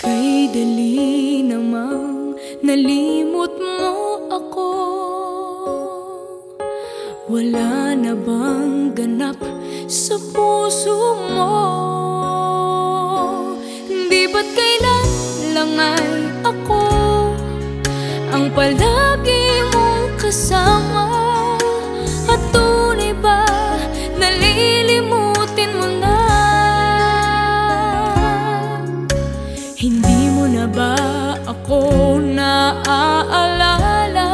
dali namang nalimot mo ako Wala na bang ganap sa puso mo? Di ba't kailan lang ay ako Ang palagi mong kasama naaalala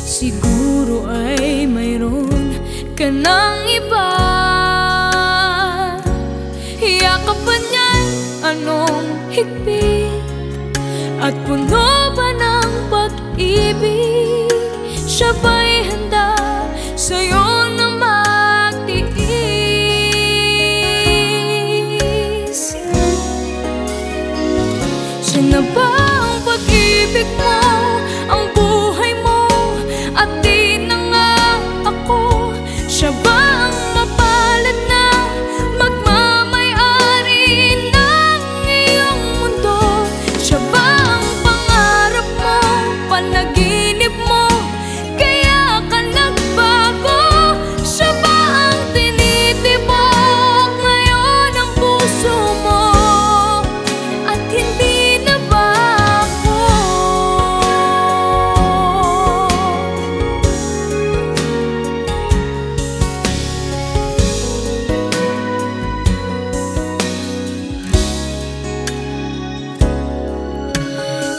Siguro ay mayroon ka ng iba. Yakapan niyan anong higpit? At puno ba ng pag-ibig? Siya ba'y handa sa'yo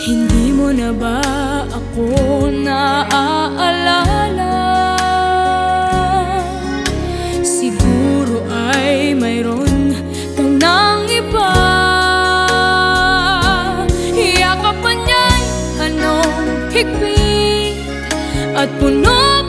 Hindi mo na ba ako naaalala? Siguro ay mayroon ka ng iba Yakapan niya'y anong higpit At puno